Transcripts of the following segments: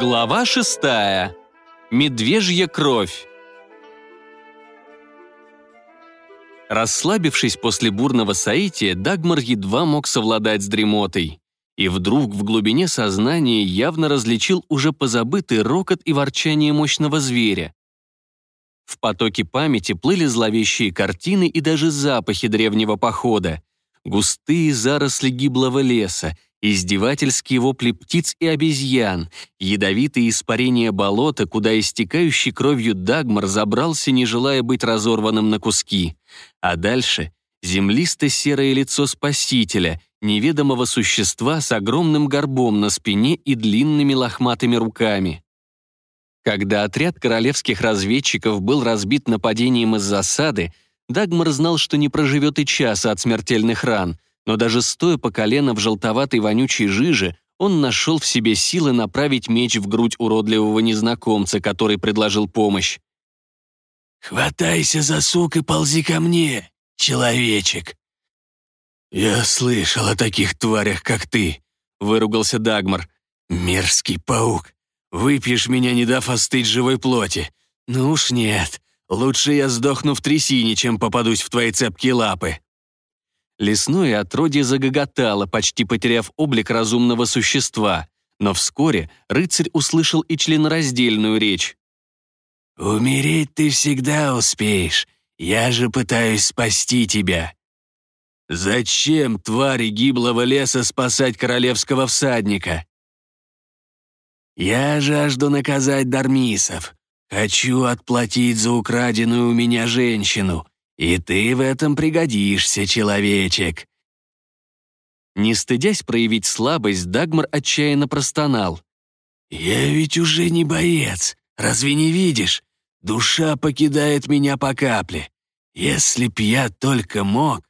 Глава шестая. Медвежья кровь. Расслабившись после бурного соития, Дагмар едва мог совладать с дремотой. И вдруг в глубине сознания явно различил уже позабытый рокот и ворчание мощного зверя. В потоке памяти плыли зловещие картины и даже запахи древнего похода. Густые заросли гиблого леса, издевательские вопли птиц и обезьян, ядовитые испарения болота, куда истекающий кровью Дагмар забрался, не желая быть разорванным на куски. А дальше землисто-серое лицо спасителя, неведомого существа с огромным горбом на спине и длинными лохматыми руками. Когда отряд королевских разведчиков был разбит нападением из засады, Дагмар знал, что не проживет и часа от смертельных ран, но даже стоя по колено в желтоватой вонючей жиже, он нашел в себе силы направить меч в грудь уродливого незнакомца, который предложил помощь. «Хватайся за сук и ползи ко мне, человечек!» «Я слышал о таких тварях, как ты», — выругался Дагмар. «Мерзкий паук. Выпьешь меня, не дав остыть живой плоти. Ну уж нет. Лучше я сдохну в трясине, чем попадусь в твои цепкие лапы». Лесное отродье загоготало, почти потеряв облик разумного существа. Но вскоре рыцарь услышал и членораздельную речь. «Умереть ты всегда успеешь. Я же пытаюсь спасти тебя». «Зачем, твари гиблого леса, спасать королевского всадника?» «Я жажду наказать дармисов. Хочу отплатить за украденную у меня женщину. И ты в этом пригодишься, человечек». Не стыдясь проявить слабость, Дагмар отчаянно простонал. «Я ведь уже не боец, разве не видишь? Душа покидает меня по капле. Если б я только мог...»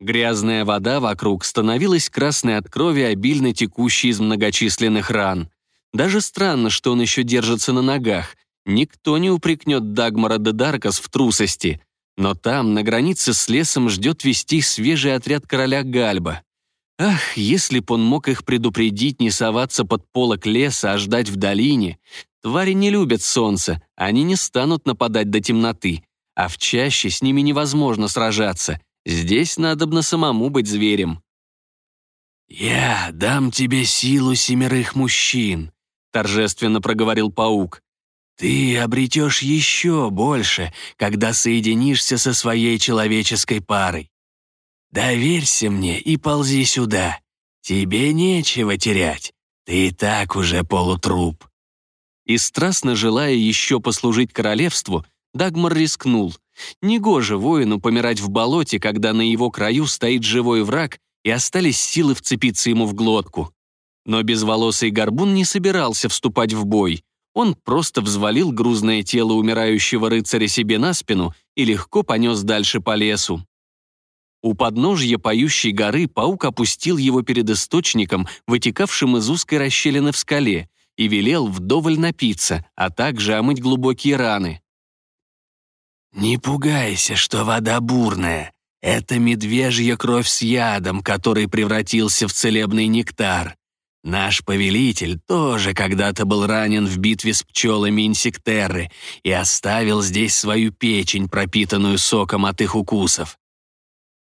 Грязная вода вокруг становилась красной от крови, обильно текущей из многочисленных ран. Даже странно, что он еще держится на ногах. Никто не упрекнет Дагмара де Даркас в трусости. Но там, на границе с лесом, ждет вести свежий отряд короля Гальба. Ах, если б он мог их предупредить не соваться под полок леса, а ждать в долине. Твари не любят солнце, они не станут нападать до темноты. А в чаще с ними невозможно сражаться. Здесь надобно самому быть зверем. «Я дам тебе силу семерых мужчин», — торжественно проговорил паук. Ты обретешь еще больше, когда соединишься со своей человеческой парой. Доверься мне и ползи сюда. Тебе нечего терять. Ты и так уже полутруп». И страстно желая еще послужить королевству, Дагмар рискнул. Негоже воину помирать в болоте, когда на его краю стоит живой враг, и остались силы вцепиться ему в глотку. Но безволосый горбун не собирался вступать в бой. Он просто взвалил грузное тело умирающего рыцаря себе на спину и легко понес дальше по лесу. У подножья поющей горы паук опустил его перед источником, вытекавшим из узкой расщелины в скале, и велел вдоволь напиться, а также омыть глубокие раны. «Не пугайся, что вода бурная. Это медвежья кровь с ядом, который превратился в целебный нектар. Наш повелитель тоже когда-то был ранен в битве с пчелами инсектерры и оставил здесь свою печень, пропитанную соком от их укусов.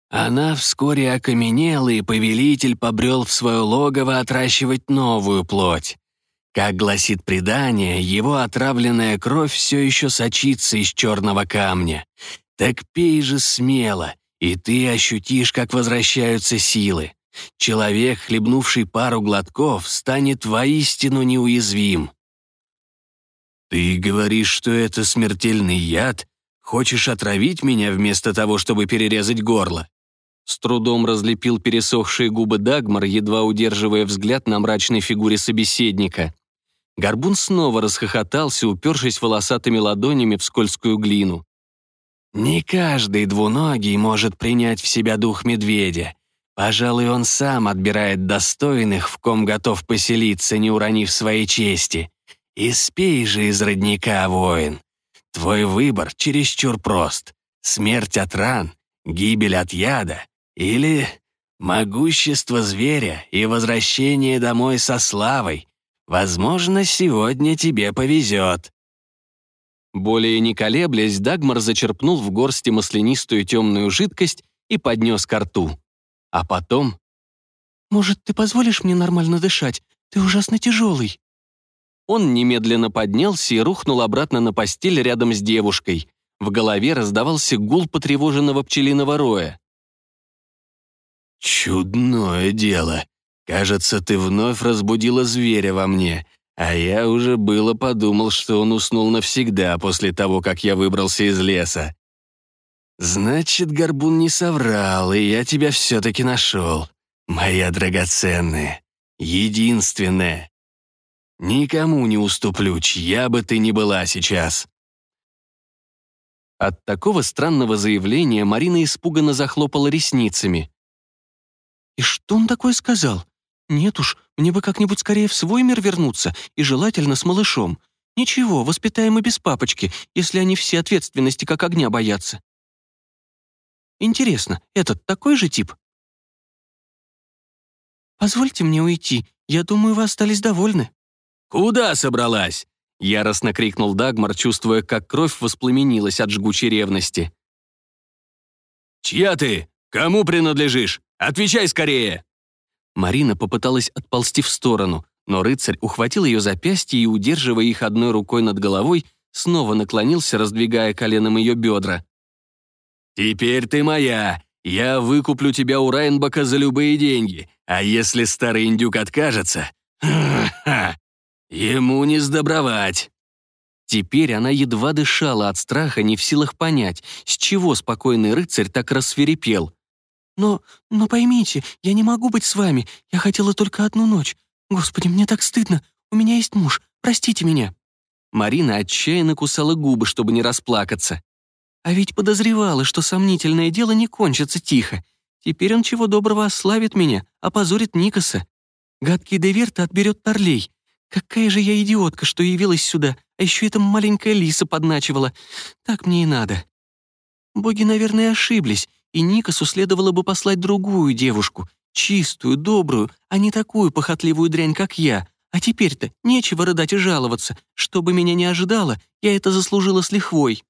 Она вскоре окаменела, и повелитель побрел в свое логово отращивать новую плоть. Как гласит предание, его отравленная кровь все еще сочится из черного камня. Так пей же смело, и ты ощутишь, как возвращаются силы. Человек, хлебнувший пару глотков, станет воистину неуязвим. «Ты говоришь, что это смертельный яд? Хочешь отравить меня вместо того, чтобы перерезать горло?» С трудом разлепил пересохшие губы Дагмар, едва удерживая взгляд на мрачной фигуре собеседника. Горбун снова расхохотался, упершись волосатыми ладонями в скользкую глину. «Не каждый двуногий может принять в себя дух медведя. Пожалуй, он сам отбирает достойных, в ком готов поселиться, не уронив своей чести. И спей же из родника, воин. Твой выбор чересчур прост. Смерть от ран, гибель от яда или могущество зверя и возвращение домой со славой. Возможно, сегодня тебе повезет». Более не колеблясь, Дагмар зачерпнул в горсти маслянистую темную жидкость и поднес ко рту. А потом... «Может, ты позволишь мне нормально дышать? Ты ужасно тяжелый». Он немедленно поднялся и рухнул обратно на постель рядом с девушкой. В голове раздавался гул потревоженного пчелиного роя. «Чудное дело. Кажется, ты вновь разбудила зверя во мне, а я уже было подумал, что он уснул навсегда после того, как я выбрался из леса. Значит, Горбун не соврал, и я тебя все-таки нашел. Моя драгоценная, единственная. Никому не уступлю, чья бы ты ни была сейчас». От такого странного заявления Марина испуганно захлопала ресницами. «И что он такое сказал? Нет уж, мне бы как-нибудь скорее в свой мир вернуться, и желательно с малышом. Ничего, воспитаем и без папочки, если они все ответственности как огня боятся. Интересно, этот такой же тип? Позвольте мне уйти, я думаю, вы остались довольны. «Куда собралась?» — яростно крикнул Дагмар, чувствуя, как кровь воспламенилась от жгучей ревности. «Чья ты? Кому принадлежишь? Отвечай скорее!» Марина попыталась отползти в сторону, но рыцарь ухватил ее запястье и, удерживая их одной рукой над головой, снова наклонился, раздвигая коленом ее бедра. «Теперь ты моя. Я выкуплю тебя у Райнбака за любые деньги. А если старый индюк откажется, ему не сдобровать». Теперь она едва дышала от страха, не в силах понять, с чего спокойный рыцарь так рассверепел. Но, но поймите, я не могу быть с вами. Я хотела только одну ночь. Господи, мне так стыдно. У меня есть муж. Простите меня». Марина отчаянно кусала губы, чтобы не расплакаться. А ведь подозревала, что сомнительное дело не кончится тихо. Теперь он чего доброго ославит меня, опозорит Никаса. Гадкий Деверта отберет Торлей. Какая же я идиотка, что явилась сюда, а еще эта маленькая лиса подначивала. Так мне и надо. Боги, наверное, ошиблись, и Никасу следовало бы послать другую девушку, чистую, добрую, а не такую похотливую дрянь, как я. А теперь-то нечего рыдать и жаловаться. Что бы меня не ожидало, я это заслужила с лихвой.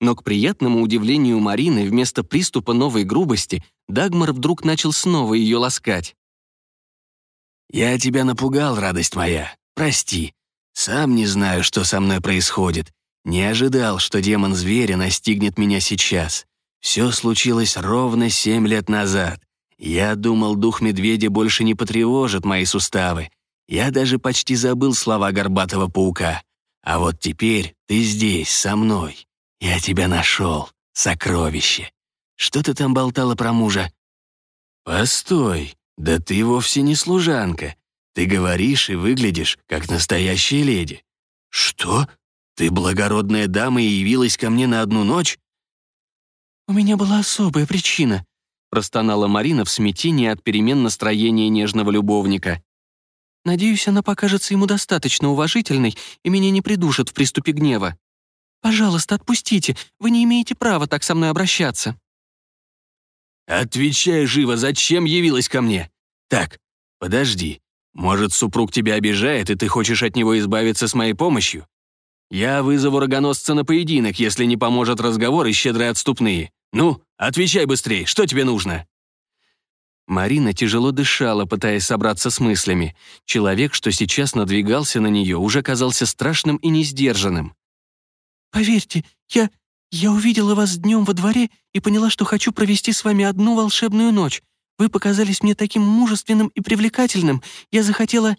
Но к приятному удивлению Марины вместо приступа новой грубости Дагмар вдруг начал снова ее ласкать. «Я тебя напугал, радость моя. Прости. Сам не знаю, что со мной происходит. Не ожидал, что демон зверя настигнет меня сейчас. Все случилось ровно семь лет назад. Я думал, дух медведя больше не потревожит мои суставы. Я даже почти забыл слова горбатого паука. А вот теперь ты здесь, со мной. Я тебя нашел, сокровище. Что ты там болтала про мужа? Постой, да ты вовсе не служанка. Ты говоришь и выглядишь, как настоящая леди. Что? Ты благородная дама и явилась ко мне на одну ночь? «У меня была особая причина», — простонала Марина в смятении от перемен настроения нежного любовника. «Надеюсь, она покажется ему достаточно уважительной и меня не придушит в приступе гнева. Пожалуйста, отпустите, вы не имеете права так со мной обращаться». «Отвечай живо, зачем явилась ко мне? Так, подожди, может, супруг тебя обижает, и ты хочешь от него избавиться с моей помощью? Я вызову рогоносца на поединок, если не поможет разговор и щедрые отступные. «Ну, отвечай быстрее, что тебе нужно?» Марина тяжело дышала, пытаясь собраться с мыслями. Человек, что сейчас надвигался на нее, уже казался страшным и несдержанным. «Поверьте, я... я увидела вас днем во дворе и поняла, что хочу провести с вами одну волшебную ночь. Вы показались мне таким мужественным и привлекательным. Я захотела...»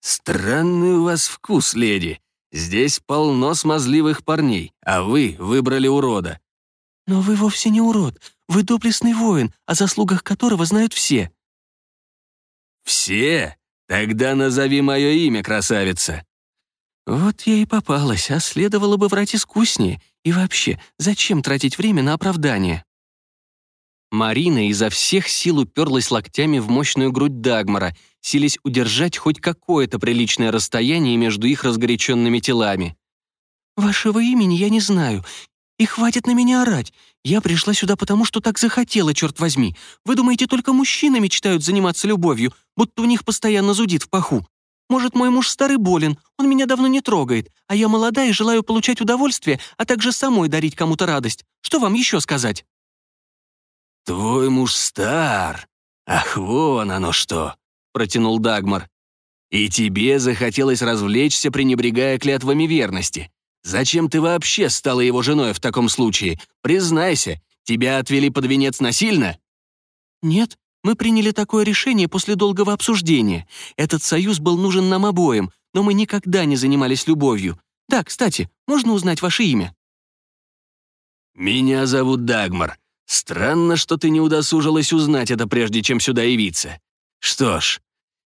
«Странный у вас вкус, леди. Здесь полно смазливых парней, а вы выбрали урода. «Но вы вовсе не урод. Вы доблестный воин, о заслугах которого знают все». «Все? Тогда назови мое имя, красавица». Вот я и попалась, а следовало бы врать искуснее. И вообще, зачем тратить время на оправдание? Марина изо всех сил уперлась локтями в мощную грудь Дагмара, силясь удержать хоть какое-то приличное расстояние между их разгоряченными телами. «Вашего имени я не знаю. И хватит на меня орать. Я пришла сюда потому, что так захотела, черт возьми. Вы думаете, только мужчины мечтают заниматься любовью, будто у них постоянно зудит в паху? Может, мой муж старый болен, он меня давно не трогает, а я молода и желаю получать удовольствие, а также самой дарить кому-то радость. Что вам еще сказать?» «Твой муж стар. Ах, вон оно что!» — протянул Дагмар. «И тебе захотелось развлечься, пренебрегая клятвами верности. Зачем ты вообще стала его женой в таком случае? Признайся, тебя отвели под венец насильно?» «Нет, мы приняли такое решение после долгого обсуждения. Этот союз был нужен нам обоим, но мы никогда не занимались любовью. Да, кстати, можно узнать ваше имя?» «Меня зовут Дагмар. Странно, что ты не удосужилась узнать это, прежде чем сюда явиться. Что ж,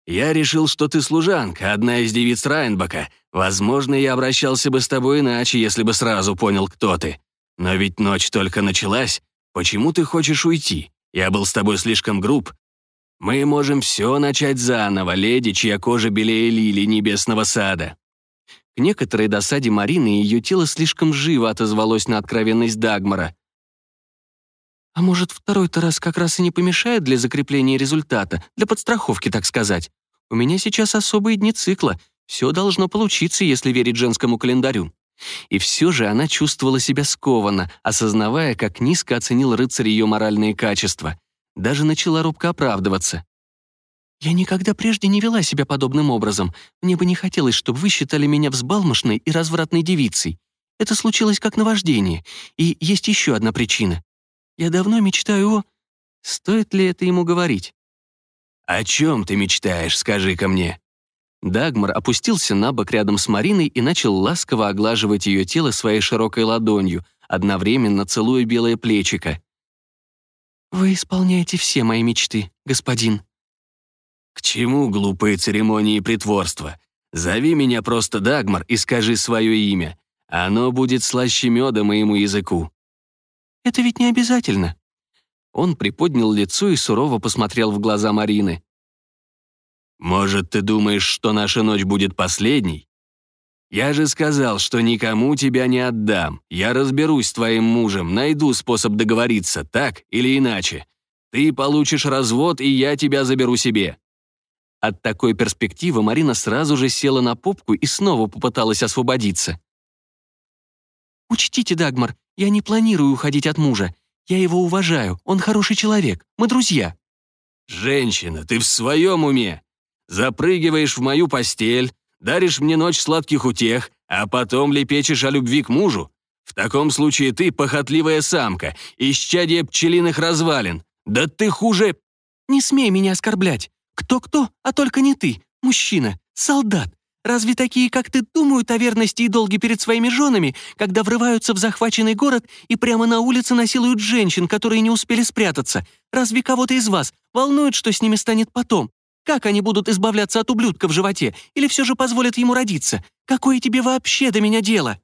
я решил, что ты служанка, одна из девиц Райнбака. Возможно, я обращался бы с тобой иначе, если бы сразу понял, кто ты. Но ведь ночь только началась. Почему ты хочешь уйти? Я был с тобой слишком груб. Мы можем все начать заново, леди, чья кожа белее лилии небесного сада». К некоторой досаде Марины ее тело слишком живо отозвалось на откровенность Дагмара. «А может, второй-то раз как раз и не помешает для закрепления результата, для подстраховки, так сказать? У меня сейчас особые дни цикла, все должно получиться, если верить женскому календарю». И все же она чувствовала себя скованно, осознавая, как низко оценил рыцарь ее моральные качества. Даже начала робко оправдываться. «Я никогда прежде не вела себя подобным образом. Мне бы не хотелось, чтобы вы считали меня взбалмошной и развратной девицей. Это случилось как наваждение. И есть еще одна причина. Я давно мечтаю о... Стоит ли это ему говорить?» «О чем ты мечтаешь, скажи-ка мне?» Дагмар опустился на бок рядом с Мариной и начал ласково оглаживать ее тело своей широкой ладонью, одновременно целуя белое плечико. «Вы исполняете все мои мечты, господин». «К чему глупые церемонии и притворства? Зови меня просто Дагмар и скажи свое имя. Оно будет слаще меда моему языку». «Это ведь не обязательно». Он приподнял лицо и сурово посмотрел в глаза Марины. «Может, ты думаешь, что наша ночь будет последней? Я же сказал, что никому тебя не отдам. Я разберусь с твоим мужем, найду способ договориться, так или иначе. Ты получишь развод, и я тебя заберу себе». От такой перспективы Марина сразу же села на попку и снова попыталась освободиться. «Учтите, Дагмар, я не планирую уходить от мужа. Я его уважаю, он хороший человек, мы друзья». «Женщина, ты в своем уме? Запрыгиваешь в мою постель, даришь мне ночь сладких утех, а потом лепечешь о любви к мужу? В таком случае ты похотливая самка, исчадие пчелиных развалин. Да ты хуже...» «Не смей меня оскорблять. Кто-кто, а только не ты. Мужчина, солдат. Разве такие, как ты, думают о верности и долге перед своими женами, когда врываются в захваченный город и прямо на улице насилуют женщин, которые не успели спрятаться? Разве кого-то из вас волнует, что с ними станет потом? Как они будут избавляться от ублюдка в животе? Или все же позволят ему родиться? Какое тебе вообще до меня дело?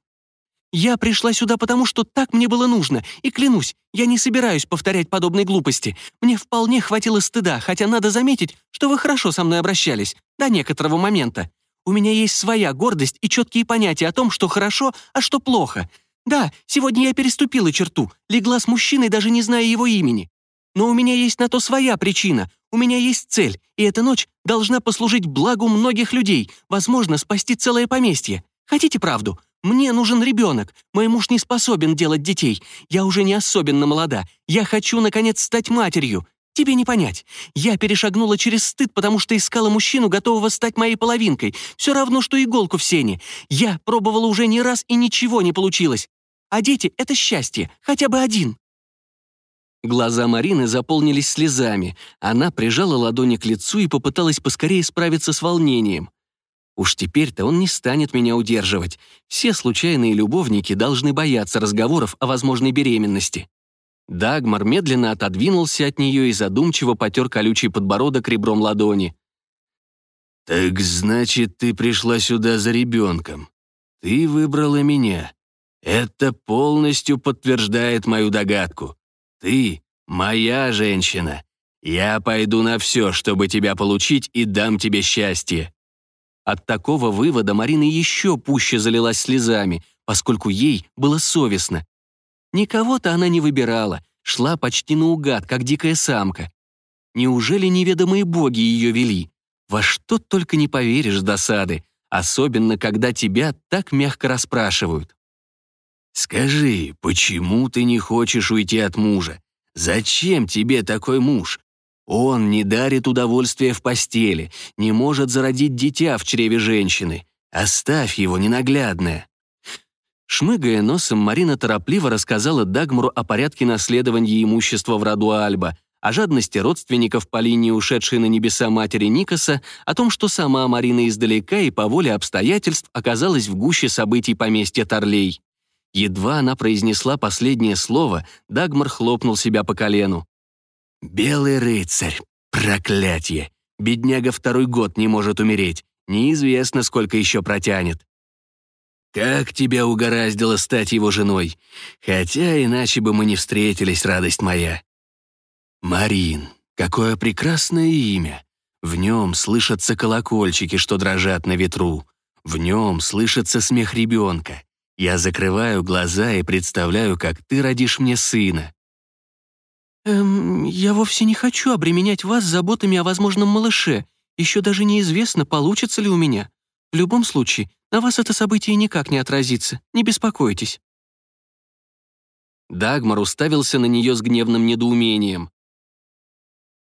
Я пришла сюда потому, что так мне было нужно, и клянусь, я не собираюсь повторять подобной глупости. Мне вполне хватило стыда, хотя надо заметить, что вы хорошо со мной обращались, до некоторого момента. У меня есть своя гордость и четкие понятия о том, что хорошо, а что плохо. Да, сегодня я переступила черту, легла с мужчиной, даже не зная его имени. Но у меня есть на то своя причина. У меня есть цель, и эта ночь должна послужить благу многих людей, возможно, спасти целое поместье. Хотите правду? Мне нужен ребенок. Мой муж не способен делать детей. Я уже не особенно молода. Я хочу, наконец, стать матерью. Тебе не понять. Я перешагнула через стыд, потому что искала мужчину, готового стать моей половинкой. Все равно, что иголку в сене. Я пробовала уже не раз, и ничего не получилось. А дети — это счастье. Хотя бы один. Глаза Марины заполнились слезами. Она прижала ладони к лицу и попыталась поскорее справиться с волнением. Уж теперь-то он не станет меня удерживать. Все случайные любовники должны бояться разговоров о возможной беременности. Дагмар медленно отодвинулся от нее и задумчиво потер колючий подбородок ребром ладони. «Так значит, ты пришла сюда за ребенком. Ты выбрала меня. Это полностью подтверждает мою догадку. Ты моя женщина. Я пойду на все, чтобы тебя получить, и дам тебе счастье». От такого вывода Марина еще пуще залилась слезами, поскольку ей было совестно. Никого-то она не выбирала, шла почти наугад, как дикая самка. Неужели неведомые боги ее вели? Во что только не поверишь досады, особенно когда тебя так мягко расспрашивают. «Скажи, почему ты не хочешь уйти от мужа? Зачем тебе такой муж? Он не дарит удовольствия в постели, не может зародить дитя в чреве женщины. Оставь его ненаглядное». Шмыгая носом, Марина торопливо рассказала Дагмару о порядке наследования имущества в роду Альба, о жадности родственников по линии ушедшей на небеса матери Никоса, о том, что сама Марина издалека и по воле обстоятельств оказалась в гуще событий поместья Торлей. Едва она произнесла последнее слово, Дагмар хлопнул себя по колену. «Белый рыцарь! Проклятье! Бедняга второй год не может умереть. Неизвестно, сколько еще протянет. Как тебя угораздило стать его женой? Хотя иначе бы мы не встретились, радость моя. Марин, какое прекрасное имя. В нем слышатся колокольчики, что дрожат на ветру. В нем слышится смех ребенка. Я закрываю глаза и представляю, как ты родишь мне сына. «Эм, я вовсе не хочу обременять вас заботами о возможном малыше. Еще даже неизвестно, получится ли у меня. В любом случае, на вас это событие никак не отразится. Не беспокойтесь». Дагмар уставился на нее с гневным недоумением.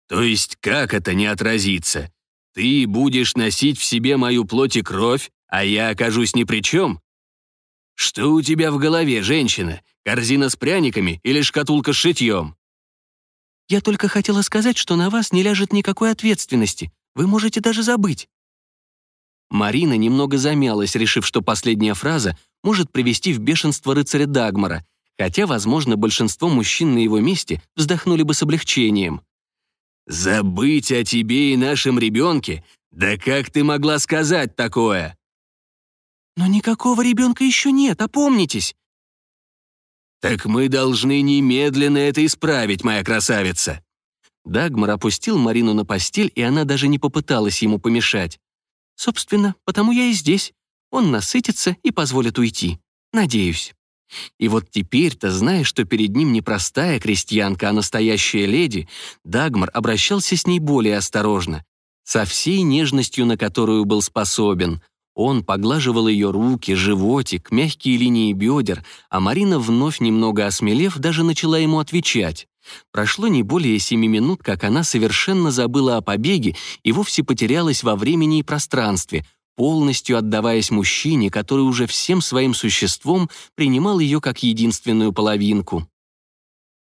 «То есть как это не отразится? Ты будешь носить в себе мою плоть и кровь, а я окажусь ни при чем? Что у тебя в голове, женщина? Корзина с пряниками или шкатулка с шитьем?» «Я только хотела сказать, что на вас не ляжет никакой ответственности. Вы можете даже забыть». Марина немного замялась, решив, что последняя фраза может привести в бешенство рыцаря Дагмара, хотя, возможно, большинство мужчин на его месте вздохнули бы с облегчением. «Забыть о тебе и нашем ребенке? Да как ты могла сказать такое?» «Но никакого ребенка еще нет, опомнитесь!» «Так мы должны немедленно это исправить, моя красавица!» Дагмар опустил Марину на постель, и она даже не попыталась ему помешать. «Собственно, потому я и здесь. Он насытится и позволит уйти. Надеюсь». И вот теперь-то, зная, что перед ним не простая крестьянка, а настоящая леди, Дагмар обращался с ней более осторожно, со всей нежностью, на которую был способен. Он поглаживал ее руки, животик, мягкие линии бедер, а Марина, вновь немного осмелев, даже начала ему отвечать. Прошло не более семи минут, как она совершенно забыла о побеге и вовсе потерялась во времени и пространстве — полностью отдаваясь мужчине, который уже всем своим существом принимал ее как единственную половинку.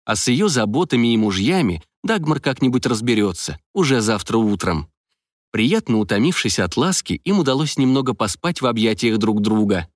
А с ее заботами и мужьями Дагмар как-нибудь разберется, уже завтра утром. Приятно утомившись от ласки, им удалось немного поспать в объятиях друг друга.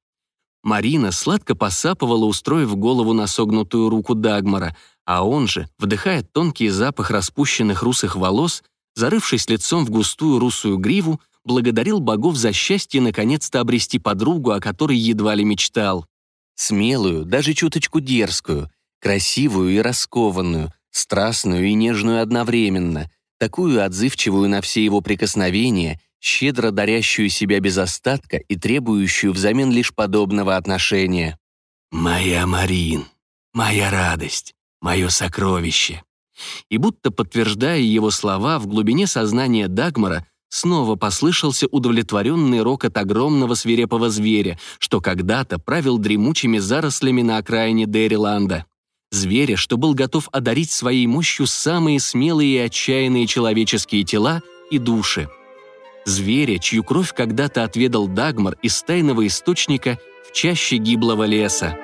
Марина сладко посапывала, устроив голову на согнутую руку Дагмара, а он же, вдыхая тонкий запах распущенных русых волос, зарывшись лицом в густую русую гриву, благодарил богов за счастье наконец-то обрести подругу, о которой едва ли мечтал. Смелую, даже чуточку дерзкую, красивую и раскованную, страстную и нежную одновременно, такую отзывчивую на все его прикосновения, щедро дарящую себя без остатка и требующую взамен лишь подобного отношения. «Моя Марин, моя радость, мое сокровище». И будто подтверждая его слова, в глубине сознания Дагмара снова послышался удовлетворенный рокот огромного свирепого зверя, что когда-то правил дремучими зарослями на окраине Дериланда. Зверя, что был готов одарить своей мощью самые смелые и отчаянные человеческие тела и души. Зверя, чью кровь когда-то отведал Дагмар из тайного источника в чаще гиблого леса.